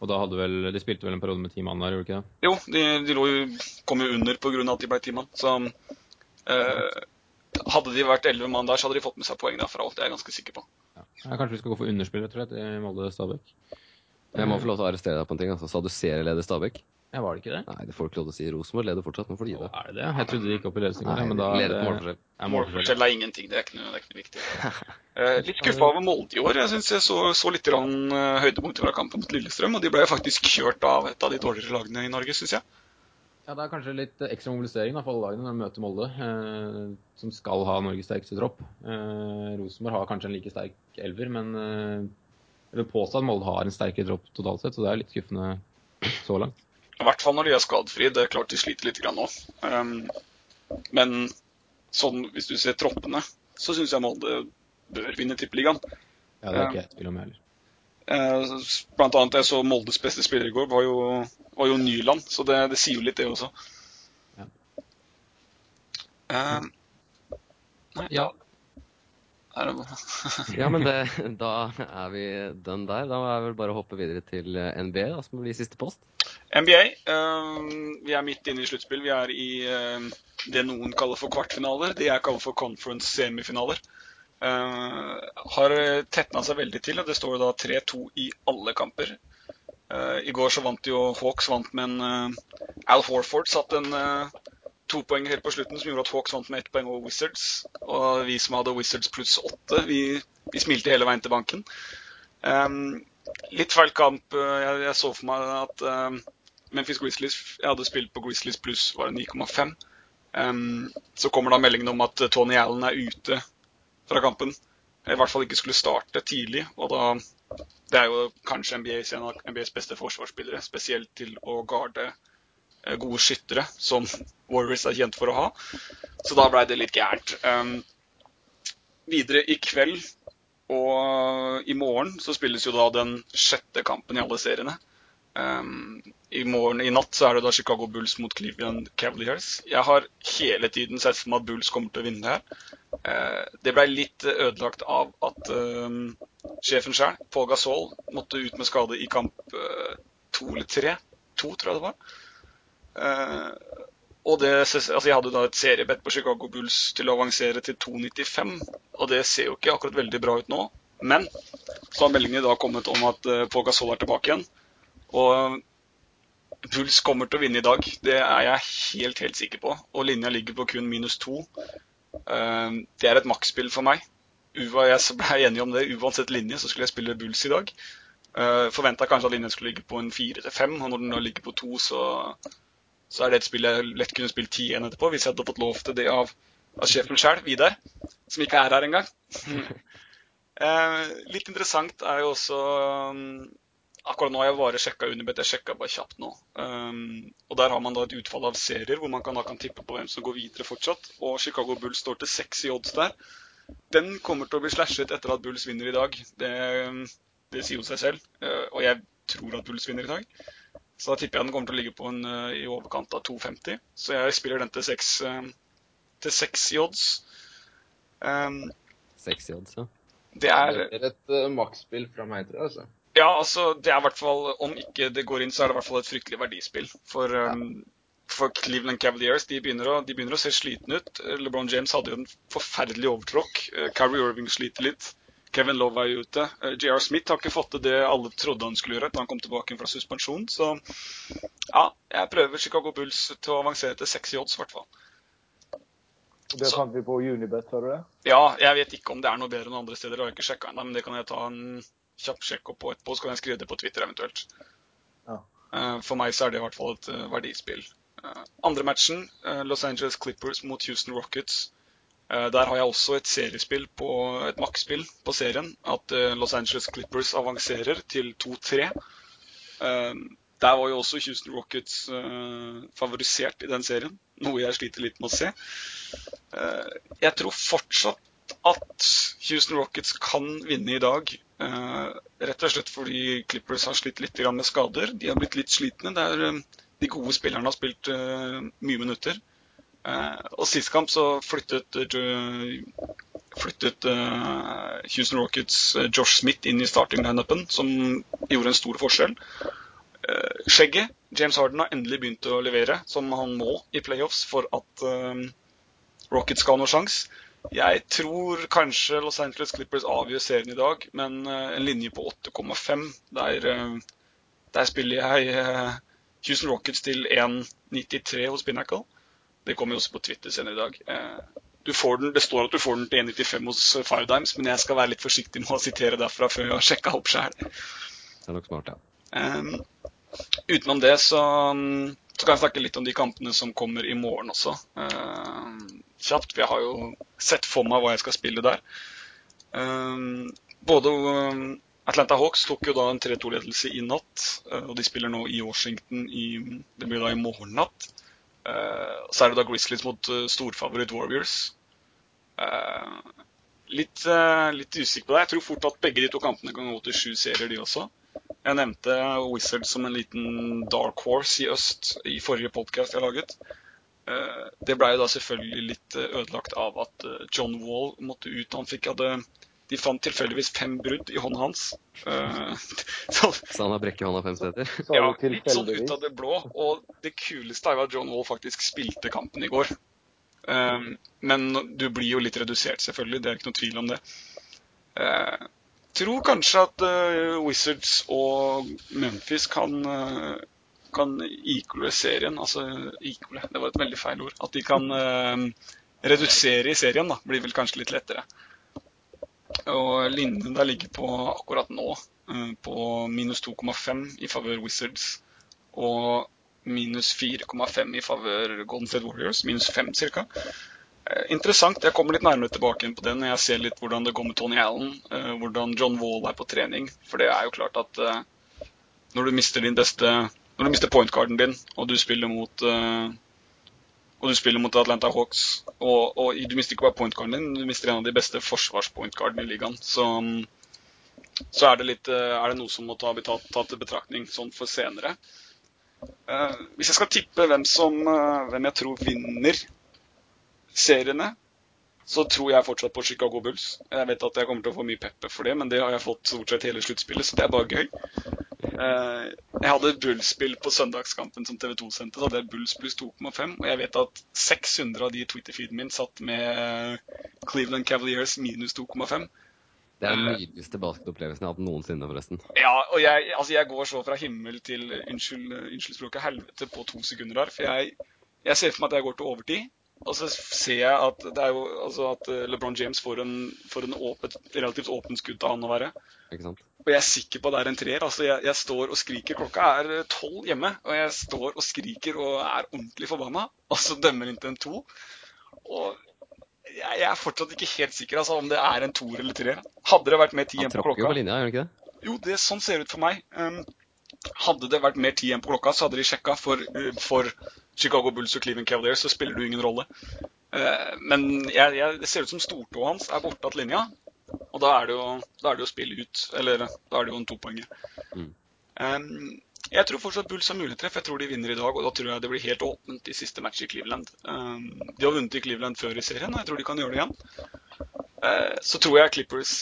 Og da hadde vel, De spilte vel en periode med ti mann der, gjorde de ikke det? Jo, de, de lå jo, kom jo under pga. at de ble ti mann. Så eh, hadde de vært elleve mann der, så hadde de fått med seg poeng derfra. Det er jeg ganske sikker på. Ja. Kanskje vi skal gå for underspill, rett og slett, i Molde Stabæk? Jeg må få lov til å arrestere deg på en ting. Altså. Sa du serieleder Stabæk? Ja, var det ikke det? Nei, det får du ikke lov til å si. Rosenborg leder fortsatt. Nå får de gi Å, det. er det det? Jeg trodde de gikk opp i ledelsen Nei, men da leder på det- målforskjell. er målforskjell. Er ingenting. Det er ikke noe, det er ikke noe viktig. Eh, litt skuffa over Molde i år. Jeg syns jeg så, så litt eh, høydepunkter fra kampen mot Lillestrøm. Og de ble jo faktisk kjørt av et av de dårligere lagene i Norge, syns jeg. Ja, Det er kanskje litt ekstra mobilisering da, for alle lagene når de møter Molde, eh, som skal ha Norges sterkeste tropp. Eh, Rosenborg har kanskje en like sterk elver, men eh, jeg vil påstå at Molde har en sterkere tropp totalt sett, så det er litt skuffende så langt. I hvert fall når de er skadefrie. Det er klart de sliter litt nå. Um, men sånn, hvis du ser troppene, så syns jeg Molde bør vinne Tippeligaen. Ja, Det er ikke jeg i tvil om, heller. Eh, blant annet jeg så Moldes beste spiller i går, var jo, var jo Nyland. Så det, det sier jo litt, det også. Ja. Eh, nei, Ja. Ja, men det, da er vi den der. Da er vel bare å hoppe videre til eh, NBA, da, som blir siste post. NBA. eh, vi er midt inne i sluttspill. Vi er i eh, det noen kaller for kvartfinaler. Det jeg kaller for conference semifinaler. Uh, har tetna seg veldig til, og det står da 3-2 i alle kamper. Eh, I går så vant jo Hawks vant, med en Al Horford satt en uh, topoenger helt på slutten som gjorde at Hawks vant med ett poeng over Wizards. Og vi som hadde Wizards pluss åtte, vi, vi smilte hele veien til banken. Um, litt feil kamp. eh, Jeg, jeg så for meg at um, Memphis Grizzlies Jeg hadde spilt på Grizzlies pluss var det 9,5. Um, så kommer da meldingen om at Tony Allen er ute fra kampen. I hvert fall ikke skulle starte tidlig. Og da Det er jo kanskje NBAs, en av NBAs beste forsvarsspillere, spesielt til å garde eh, gode skyttere, som Warriors er kjent for å ha. Så da blei det litt gærent. Um, videre i kveld og i morgen så spilles jo da den sjette kampen i alle seriene. Um, I morgen, i natt så er det da Chicago Bulls mot Cleveland Cavaliers. Jeg har hele tiden sett for meg at Bulls kommer til å vinne her. Eh, det ble litt ødelagt av at eh, sjefen sjøl, Paul Gasol, måtte ut med skade i kamp eh, to eller tre. To, tror jeg det var. Uh, og det, altså Jeg hadde da et seriebett på Chicago Bulls til å avansere til 2,95. Og det ser jo ikke akkurat veldig bra ut nå. Men så har meldingen da kommet om at uh, Paul Gasol er tilbake igjen. Og Bulls kommer til å vinne i dag. Det er jeg helt, helt sikker på. Og linja ligger på kun minus to. Uh, det er et maksspill for meg. Uva og jeg ble enige om det. Uansett linje så skulle jeg spille Bulls i dag. Uh, Forventa kanskje at linjen skulle ligge på en fire til fem, og når den da ligger på to, så, så er det et spill jeg lett kunne spilt ti igjen etterpå, hvis jeg hadde fått lov til det av, av sjefen sjøl, Vidar, som ikke er her engang. uh, litt interessant er jo også Akkurat nå har jeg bare sjekka Unibet, jeg sjekka bare kjapt nå. Um, og Der har man da et utfall av serier hvor man kan, da kan tippe på hvem som går videre fortsatt. Og Chicago Bulls står til seks i odds der. Den kommer til å bli slashet etter at Bulls vinner i dag. Det, det sier jo seg selv. Uh, og jeg tror at Bulls vinner i dag. Så da tipper jeg den kommer til å ligge på en uh, i overkant av 2,50. Så jeg spiller den til seks uh, seks i odds. Um, i odds, ja. det er Det er et uh, maksspill fra meg, tror jeg. altså. Ja, altså, det er i hvert fall, Om ikke det går inn, så er det i hvert fall et fryktelig verdispill. For, um, for Cleveland Cavaliers de begynner, å, de begynner å se slitne ut. LeBron James hadde jo en forferdelig overtråkk. Carrie Kyrie Irving sliter litt. Kevin Love er ute. Uh, JR Smith har ikke fått til det alle trodde han skulle gjøre da han kom tilbake fra suspensjon. Så ja, jeg prøver Chicago Bulls til å avansere til sexy odds, i hvert fall. Det Så- fant vi på Unibet, sa du det? Ja, jeg vet ikke om det er noe bedre enn andre steder, Jeg har ikke sjekka ennå, men det kan jeg ta en kjapp sjekk opp på etterpå, så kan jeg skrive det på Twitter eventuelt. Ja. Eh, For meg så er det i hvert fall et eh, verdispill. Eh, Andre matchen, Los Angeles Clippers mot Houston Rockets. Der har jeg også et seriespill på et maksspill på serien. At Los Angeles Clippers avanserer til 2-3. Eh, Der var jo også Houston Rockets favorisert i den serien, noe jeg sliter litt med å se. Jeg tror fortsatt at Houston Rockets kan vinne i dag. Eh, rett og slett fordi Clippers har slitt litt med skader. De har blitt litt slitne. der er, eh, de gode spillerne har spilt eh, mye minutter. Og sist kamp så flyttet, flyttet Houston Rockets Josh Smith inn i starting-lineupen, som gjorde en stor forskjell. Skjegget, James Harden, har endelig begynt å levere, som han må i playoffs for at Rockets skal ha noen sjanse. Jeg tror kanskje Los Angeles Clippers avgjør serien i dag, men eh, en linje på 8,5 der, eh, der spiller jeg eh, Houston Rockets til 1,93 hos Pinnacle. Det kommer jo også på Twitter senere i dag. Du får den, det står at du får den til 1,95 hos Five Dimes, men jeg skal være litt forsiktig med å sitere derfra før jeg har sjekka opp sjøl. Det er nok smart, ja. Um, utenom det så, så, kan jeg snakke litt om de kampene som kommer i morgen også. Um, kjapt, for jeg har jo sett for meg hva jeg skal spille der. Um, både Atlanta Hawks tok jo da en 3-2-ledelse i natt, uh, og de spiller nå i Washington i, det blir da i morgen natt. Uh, så er det da Grizzlies mot uh, storfavoritt Warriors. Litt, litt, usikker på det. Jeg tror fort at begge de to kampene kan gå til sju serier, de også. Jeg nevnte Wizards som en liten dark horse i øst i forrige podkast jeg laget. Det blei da selvfølgelig litt ødelagt av at John Wall måtte ut. Han fikk hadde de fant tilfeldigvis fem brudd i hånda hans. Så, så, han har brekket hånda fem steder? Ja, litt sånn ut av det blå. Og det kuleste er jo at John Wall faktisk spilte kampen i går. Men du blir jo litt redusert, selvfølgelig. Det er ikke noe tvil om det. Uh, tror kanskje at Wizards og Memphis kan kan ikole serien. Altså ikole, det var et veldig feil ord. At de kan redusere i serien, da. Blir vel kanskje litt lettere. Og linjen der ligger på akkurat nå eh, på minus 2,5 i favør Wizards. Og minus 4,5 i favør Golden State Warriors. Minus 5 ca. Eh, interessant. Jeg kommer litt nærmere tilbake inn på det når jeg ser litt hvordan det går med Tony Allen. Eh, hvordan John Wall er på trening. For det er jo klart at når du mister din beste Når du mister pointcarden din, og du spiller mot og du spiller mot Atlanta Hawks. Og, og du mister ikke bare pointcarden din, du mister en av de beste forsvarspointcardene i ligaen. Så, så er, det litt, eh, er, det noe som må ta, bli tatt, tatt til betraktning sånn for senere. Uh, hvis jeg skal tippe hvem, som, uh, hvem jeg tror vinner seriene, så tror jeg fortsatt på Chicago Bulls. Jeg vet at jeg kommer til å få mye pepper for det, men det har jeg fått stort sett hele sluttspillet, så det er bare gøy. Eh, jeg hadde Bulls-spill på søndagskampen som TV 2 sendte. Så hadde jeg Bulls pluss 2,5. Og jeg vet at 600 av de Twitter-feeden min satt med eh, Cleveland Cavaliers minus 2,5. Det er den nydeligste basketopplevelsen jeg har hatt noensinne, forresten. Ja, og jeg, altså jeg går så fra himmel til unnskyld, unnskyld språket helvete på to sekunder her. For jeg, jeg ser for meg at jeg går til overtid. Og så ser jeg at, det er jo, altså at eh, LeBron James får en, får en åpent, relativt åpent skudd av han å være. Ikke sant? Og jeg er sikker på at det er en treer. Altså jeg, jeg, står og skriker. Klokka er eh, tolv hjemme, og jeg står og skriker og er ordentlig forbanna. Og så dømmer han til en to. Og jeg, jeg, er fortsatt ikke helt sikker altså, om det er en toer eller treer. Hadde det vært mer tid igjen på klokka jo på linja, gjør ikke det? Jo, det, sånn ser det ut for meg. Um, hadde det vært mer tid igjen på klokka, så hadde de sjekka. For, eh, for Chicago Bulls og Cleveland Cavaliers så spiller det ingen rolle. Eh, men jeg, jeg, det ser ut som stortåa hans er borte av linja. Og da er, det jo, da er det jo spill ut. Eller da er det jo en topoenger. Mm. Um, jeg tror fortsatt Bulls har muligheter, for jeg tror de vinner i dag. Og da tror jeg det blir helt åpent i siste match i Cleveland. De har vunnet i Cleveland før i serien, og jeg tror de kan gjøre det igjen. Uh, så tror jeg Clippers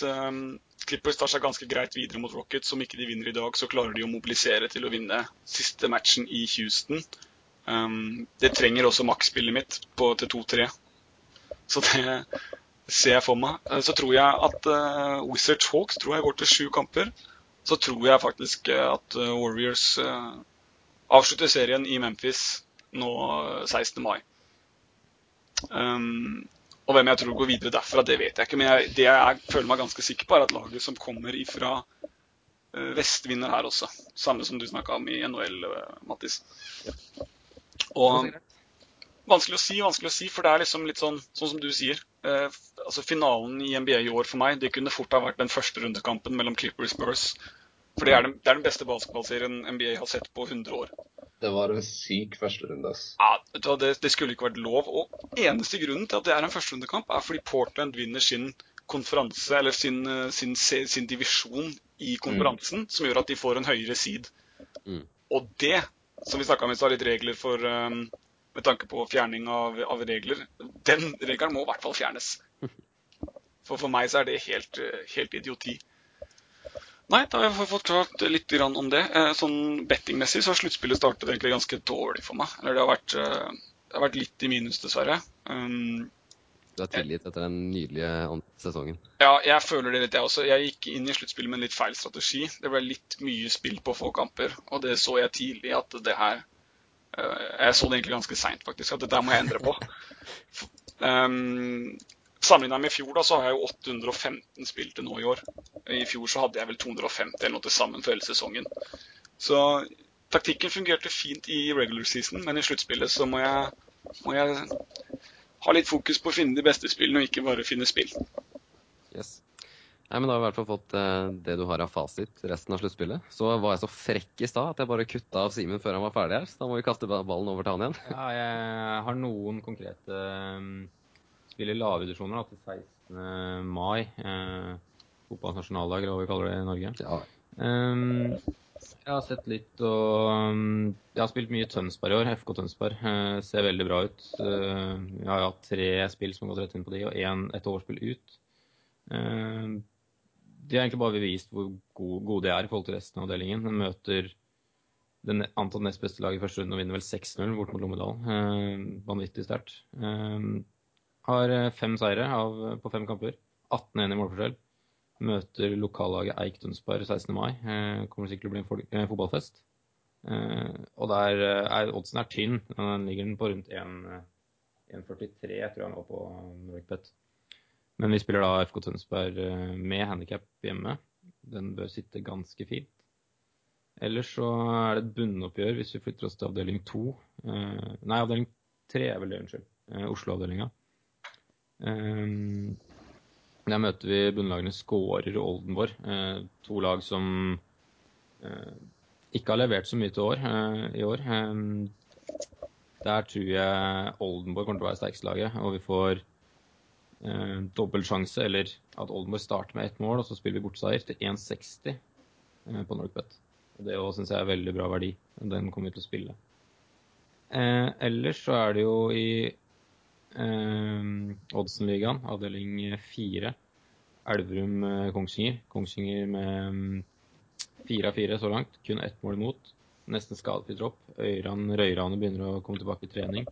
Clippers tar seg ganske greit videre mot Rockets. Om ikke de vinner i dag, så klarer de å mobilisere til å vinne siste matchen i Houston. Det trenger også maksspillet mitt på, til 2-3. Så det ser jeg for meg. Uh, så tror jeg at uh, Wizards Hawks tror jeg går til sju kamper. Så tror jeg faktisk uh, at Warriors uh, avslutter serien i Memphis nå 16. mai. Um, og hvem jeg tror går videre derfra, det vet jeg ikke. Men jeg, det jeg føler meg ganske sikker på, er at laget som kommer ifra uh, vest, vinner her også. Samme som du snakka om i NHL, eh, Mattis. Og vanskelig å si, vanskelig å si, for det er liksom litt sånn, sånn som du sier. Eh, altså Finalen i NBA i år for meg, det kunne fort ha vært den første rundekampen mellom Clippers Spurs. For det er, den, det er den beste basketballserien NBA har sett på 100 år. Det var en syk førsterunde. Ja, det, det, skulle ikke vært lov. Og eneste grunnen til at det er en førsterundekamp, er fordi Portland vinner sin konferanse, eller sin, sin, sin, sin divisjon i konferansen, mm. som gjør at de får en høyere seed. Mm. Og det, som vi snakka om i stad, litt regler for um, med tanke på fjerning av, av, regler, den regelen må i hvert fall fjernes. For for meg så er det helt, helt idioti. Nei, da har jeg fått klart litt om det. Eh, sånn Bettingmessig så har sluttspillet startet egentlig ganske dårlig for meg. Eller det har vært, eh, det har vært litt i minus, dessverre. Um, Du er tilgitt etter den nydelige sesongen. Ja, jeg føler det litt, jeg også. Jeg gikk inn i sluttspillet med en litt feil strategi. Det ble litt mye spill på få kamper, og det så jeg tidlig at det her Jeg så det egentlig ganske seint, faktisk, at dette må jeg endre på. Um, Sammenligna med i fjor, da, så har jeg jo 815 spill til nå i år. I fjor så hadde jeg vel 250 eller noe til sammen for hele sesongen. Så taktikken fungerte fint i regular season, men i sluttspillet så må jeg, må jeg ha litt fokus på å finne de beste spillene, og ikke bare finne spill. Yes. Nei, men Da har vi i hvert fall fått eh, det du har av fasit resten av sluttspillet. Så var jeg så frekk i stad at jeg bare kutta av Simen før han var ferdig her. Så da må vi kaste ballen over til han igjen. Ja, jeg har noen konkrete um, i lave divisjoner til 16. mai. Uh, fotballens nasjonaldag, eller hva vi kaller det i Norge. Ja. Um, jeg har sett litt og um, Jeg har spilt mye Tønsberg i år. FK Tønsberg. uh, ser veldig bra ut. Uh, jeg har hatt tre spill som har gått rett inn på de, og en, et overspill ut. Eh, de har egentlig bare bevist hvor gode god de er i forhold til resten av avdelingen. De møter den antatt nest beste laget i første runde og vinner vel 6-0 bort mot Lommedal. Eh, vanvittig sterkt. Eh, har eh, fem seire av, på fem kamper. 18-1 i målforskjell. Møter lokallaget Eik Tønsberg 16. mai. Eh, kommer sikkert til å bli en fol- eh, fotballfest. Eh, og der er oddsen er tynn. Den ligger den på rundt 1, eh, 1,43, tror jeg var på Norwegbet. Men vi spiller da FK Tønsberg eh, med handikap hjemme. Den bør sitte ganske fint. Ellers så er det et bunnoppgjør hvis vi flytter oss til avdeling to. Eh, nei, avdeling tre er vel det, unnskyld. Eh, Oslo-avdelinga. Der møter vi bunnlagene Skårer og Oldenborg. To lag som ikke har levert så mye til år, i år. Der tror jeg Oldenborg kommer til å være sterkeste laget, og vi får eh, dobbeltsjanse, eller at Oldenborg starter med ett mål, og så spiller vi bortseier til 1,60 eh, på Norcbet. Det òg syns jeg er veldig bra verdi. Den kommer vi til å spille. Eh, ellers så er det jo i eh, Oddsen-ligaen, avdeling fire, Elverum-Kongsvinger. Kongsvinger med mm, fire av fire så langt. Kun ett mål imot. Nesten skadefri tropp. Øyran Røyrane begynner å komme tilbake i trening.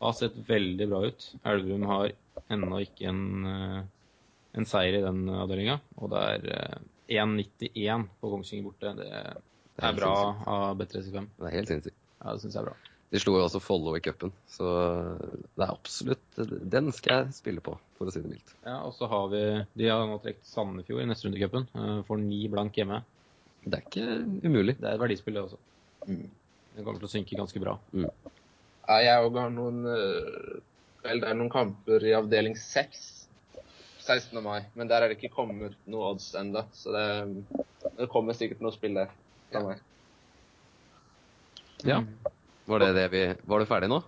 Har sett veldig bra ut. Elverum har ennå ikke en, eh, en seier i den avdelinga. Og det er eh, 1,91 på Kongsvinger borte. Det Det er bra sinnssykt. av B35. Det er helt sinnssykt. Ja, det syns jeg er bra. De slo jo også Follo i cupen, så det er absolutt Den skal jeg spille på, for å si det mildt. Ja, og så har vi De har nå trukket Sandefjord i neste runde i cupen. Eh, Får ni blank hjemme. Det er ikke umulig. Det er et verdispill, det også. Mm. Det kommer til å synke ganske bra. Ja, jeg òg har noen øh, Vel, det er noen kamper i avdeling 6 16. mai, men der er det ikke kommet noe odds ennå. Så det, det kommer sikkert noe spill der fra meg. Ja. Var det det vi Var du ferdig nå?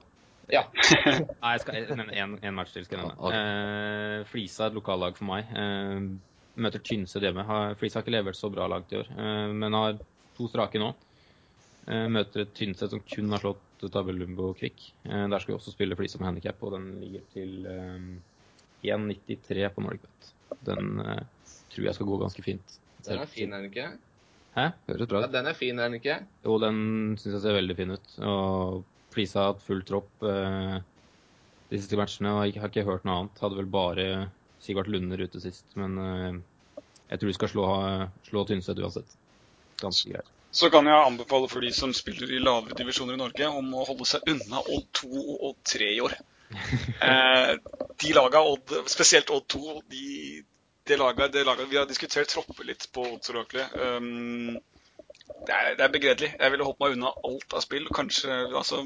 Ja. Nei, jeg skal, nevne en, en match til skal jeg nevne. Eh, Flisa er et lokallag for meg. Eh, møter Tynset hjemme. Flisa har ikke levert så bra lag til i år, eh, men har to strake nå. Eh, møter et Tynset som kun har slått Tabellumbo Kvikk. Eh, der skal vi også spille med handikap, og den ligger til eh, 1,93 på Norwegbet. Den eh, tror jeg skal gå ganske fint. Den er fin, er den ikke? Hæ? Høres bra Ja, den er fin, er den ikke? Jo, den syns jeg ser veldig fin ut. Og Flisa har hatt full tropp eh, de siste matchene og jeg har ikke hørt noe annet. Hadde vel bare Sigvart Lunder ute sist, men eh, jeg tror de skal slå, slå Tynset uansett. Ganske greit. Så kan jeg anbefale for de som spiller i lavere divisjoner i Norge, om å holde seg unna Odd 2 og Odd 3 i år. Eh, de laga, Odd, spesielt Odd 2, de, det laget, det laget, Vi har diskutert tropper litt på Oddsoraklet. Um, det, er, det er begredelig. Jeg ville holdt meg unna alt av spill. Kanskje, altså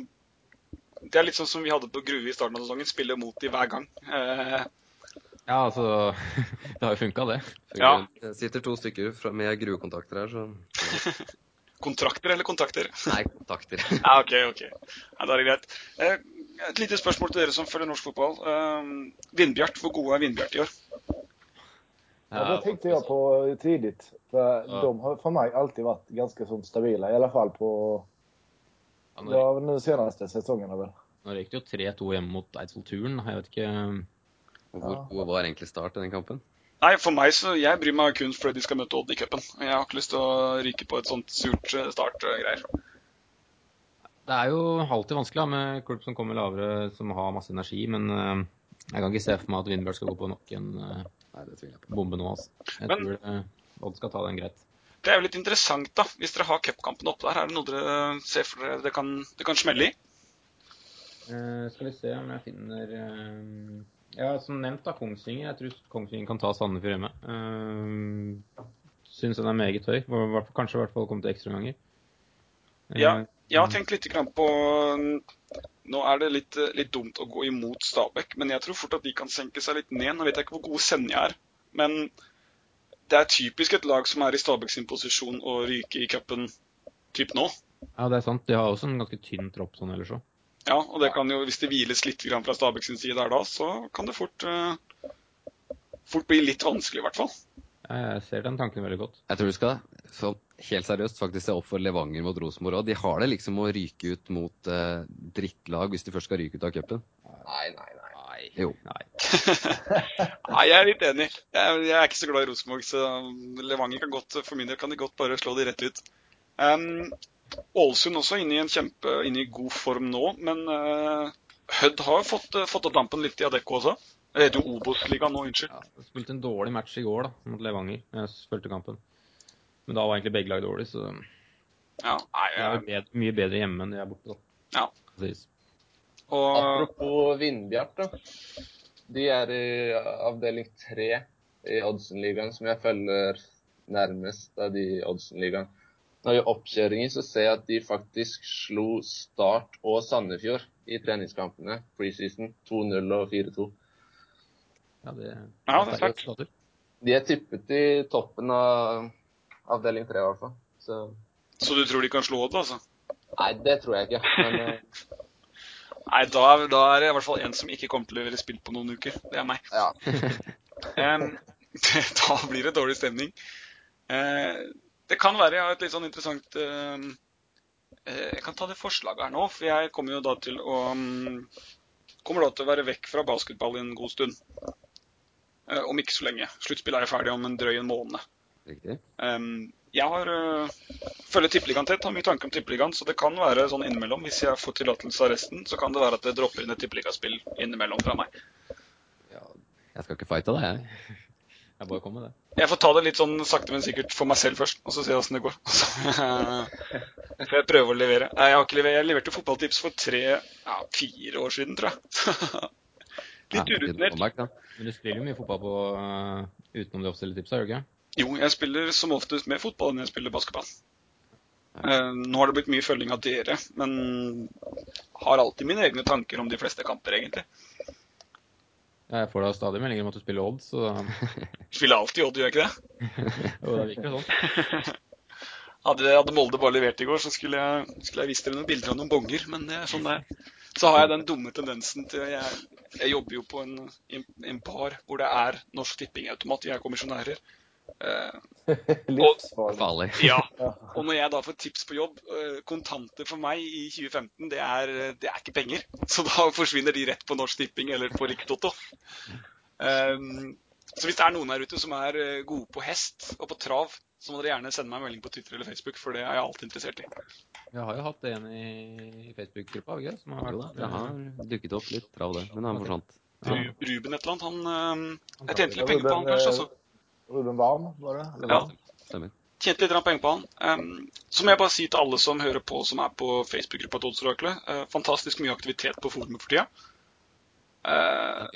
Det er litt sånn som vi hadde på Grue i starten av sesongen. Spille mot de hver gang. Eh, Ja, altså Det har jo funka, det. Ja. Det sitter to stykker med gruekontakter her, så kontrakter eller kontakter? Nei, kontakter. Ja, OK. ok. Ja, da er det greit. Eh, et lite spørsmål til dere som følger norsk fotball. Um, Vindbjart, hvor gode er Vindbjart i år? Ja, det tenkte jeg på tidlig. For Ja. de har for meg alltid vært ganske sånn stabile, i alle fall på Ja, nu senaste säsongerna väl. nå gikk det jo 3-2 hjemme mot Eidsvoll-turen. Jeg vet ikke Hvor god var egentlig start i den kampen? Nei, for meg så Jeg bryr meg kun fordi de skal møte Odd i cupen. Jeg har ikke lyst til å ryke på et sånt surt eh, startgreier. Det er jo alltid vanskelig da, med klubb som kommer lavere, som har masse energi. Men eh, Jeg kan ikke se for meg at Vindbjørn skal gå på nok en eh, Nei, det jeg på. bombe nå. Altså. Jeg Men- tror Odd skal ta den greit. Det er jo litt interessant, da. Hvis dere har cupkampen oppe der, er det noe dere ser for dere det kan, det kan smelle i? Uh, skal vi se om jeg finner eh, Ja, som nevnt, da, Kongsvinger. Jeg tror Kongsvinger kan ta Sandefjord hjemme. Uh, Syns den er meget høy. Kanskje i hvert fall komme til ekstraomganger. Uh, Ja, Jeg har tenkt litt på Nå er det litt, litt dumt å gå imot Stabæk, men jeg tror fort at de kan senke seg litt ned. Nå vet jeg ikke hvor gode Senja er, men det er typisk et lag som er i Stabæk sin posisjon å ryke i cupen typ nå. ja, det er sant. De har også en ganske tynn tropp sånn ellers òg. Ja, og det kan jo, hvis det hviles litt fra Stabæk sin side der da, så kan det fort, eh, fort bli litt vanskelig, i hvert fall. Jeg ser den tanken veldig godt. Jeg tror du skal så helt seriøst faktisk se opp for Levanger mot Rosenborg òg. De har det liksom å ryke ut mot eh, drittlag hvis de først skal ryke ut av cupen. Nei, nei, nei. Nei. Jo. Nei. Nei, jeg er litt enig. Jeg, jeg er ikke så glad i Rosenborg, så Levanger kan godt, for min del kan de godt bare slå de rett ut. Um, Ålesund også inne i en kjempe, inne i god form nå, men uh, Hødd har fått, uh, fått opp dampen litt i Adecco også. Det heter jo Obos-ligaen nå, unnskyld. Ja, jeg spilte en dårlig match i går da, mot Levanger. Jeg fulgte kampen. Men da var egentlig begge lag dårlige, så Ja, nei, de er uh, bedre, mye bedre hjemme enn de er borte. da. Ja. Og Apropos Vindbjart, da. De er i avdeling tre i Oddsen-ligaen, som jeg følger nærmest av de i Oddsen-ligaen. Nå I oppkjøringen så ser jeg at de faktisk slo Start og Sandefjord i treningskampene preseason. 2-0 og 4-2. Ja, det, Ja, det er sterkt. resultater. De er tippet i toppen av avdeling 3, i hvert fall. Så Så du tror de kan slå Odd, altså? Nei, det tror jeg ikke. Men eh, Nei, da, da er det i hvert fall en som ikke kommer til å levere spill på noen uker. Det er meg. ja. um, da blir det dårlig stemning. Eh, det kan være jeg har et litt sånn interessant eh, eh, Jeg kan ta det forslaget her nå, for jeg kommer jo da til å mm, Kommer da til å være vekk fra basketball i en god stund. Eh, om ikke så lenge. Sluttspillet er ferdig om en drøy en måned. Riktig. Um, jeg har uh, følger Tippeligaen tett, har mye tanker om Tippeligaen, så det kan være sånn innimellom. Hvis jeg får tillatelse av resten, så kan det være at det dropper inn et tippeligaspill innimellom fra meg. Ja, jeg skal ikke fighte deg, jeg. Jeg bare kom med det. Jeg får ta det litt sånn sakte, men sikkert for meg selv først, og så se åssen det går. Får jeg prøve å levere. Jeg har ikke levert. Jeg leverte fotballtips for tre, ja, fire år siden, tror jeg. Litt urutinert. Men du spiller jo mye fotball på uh, utenom de offisielle tipsa, gjør du ikke? Jo, jeg spiller som oftest mer fotball enn jeg spiller basketball. Uh, nå har det blitt mye følging av dere, men har alltid mine egne tanker om de fleste kamper, egentlig. Jeg får da stadig meldinger om at du spiller Odd, så Spiller alltid Odd, gjør jeg ikke det? jo, det virker sånn. Hadde, hadde Molde bare levert i går, så skulle jeg, skulle jeg vist dere noen bilder av noen bonger, men det er sånn det er. Så har jeg den dumme tendensen til Jeg, jeg jobber jo på en, en, en bar hvor det er Norsk Tipping-automat, vi er kommisjonærer. Eh, Livsfarlig. Farlig. ja. Ja. Og når jeg da får tips på jobb, eh, kontanter for meg i 2015, det er, det er ikke penger. Så da forsvinner de rett på Norsk Tipping eller på Rikstoto. Um, så hvis det er noen her ute som er eh, gode på hest og på trav, så må dere gjerne sende meg en melding på Twitter eller Facebook, for det er jeg alltid interessert i. Vi har jo hatt en i Facebook-gruppa, har vi ikke? Som har vært det har dukket opp litt trav, det. Men han forsvant. Ja. Ruben et eller annet, han eh, Jeg tjente litt penger på han, kanskje. også. altså. Ruben Varm, var det? Eller Ja. Stemmer. Tjente litt penger på han. Um, så må jeg bare si til alle som hører på, som er på Facebook-gruppa til Oddsoraklet, uh, fantastisk mye aktivitet på forumet for tida. Uh,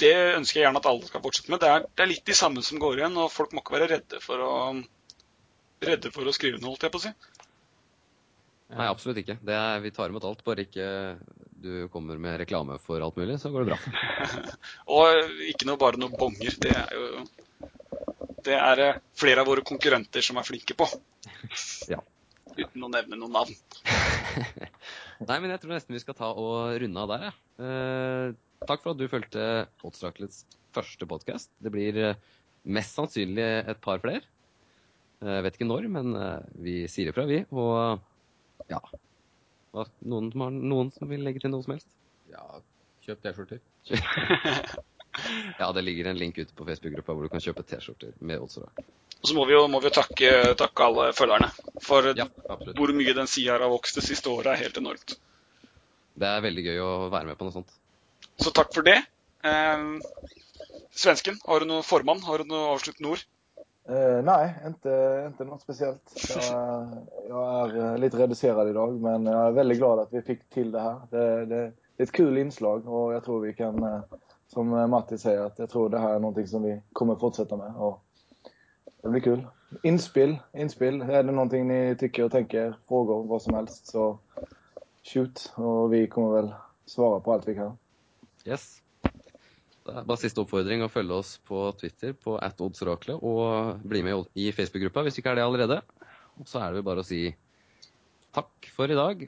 det ønsker jeg gjerne at alle skal fortsette med. Det er, det er litt de samme som går igjen, og folk må ikke være redde for å redde for å skrive noe, holdt jeg på å si. Nei, absolutt ikke. Det er, vi tar imot alt. Bare ikke du kommer med reklame for alt mulig, så går det bra. Og ikke noe, bare noe bonger. Det er jo Det er det flere av våre konkurrenter som er flinke på. Ja. Uten å nevne noen navn. Nei, men jeg tror nesten vi skal ta og runde av der, jeg. Eh, takk for at du fulgte Oddstraklets første podkast. Det blir eh, mest sannsynlig et par flere. Jeg vet ikke når, men eh, vi sier ifra, vi. Og ja noen, som har, noen som vil legge til noe som helst? Ja, kjøp T-skjorter. Ja, det ligger en link ute på Facebook-gruppa hvor du kan kjøpe T-skjorter med Oddsorak. Og så må vi jo, må vi jo takke, takke alle følgerne. For Ja, hvor mye den sida har vokst det siste året, er helt enormt. Det er veldig gøy å være med på noe sånt. Så takk for det. Eh, svensken, har du noe formann? Har du noe avsluttende ord? Eh, nei, ikke, ikke noe spesielt. Jeg, jeg, er litt redusert i dag, men jeg er veldig glad at vi fikk til det her. Det, det, det er et kul innslag, og jeg tror vi kan, eh, som Matti sier, at jeg tror det her er noe som vi kommer fortsette med. og det blir kul. Innspill. innspill. Er det noe ni tykker og tenker, frågor, hva som helst, så shoot. Og vi kommer vel svare på alt vi kan. Yes. Det er bare siste oppfordring å følge oss på Twitter på at oddsoraklet, og bli med i Facebook-gruppa hvis du ikke er det allerede. Og så er det vel bare å si takk for i dag.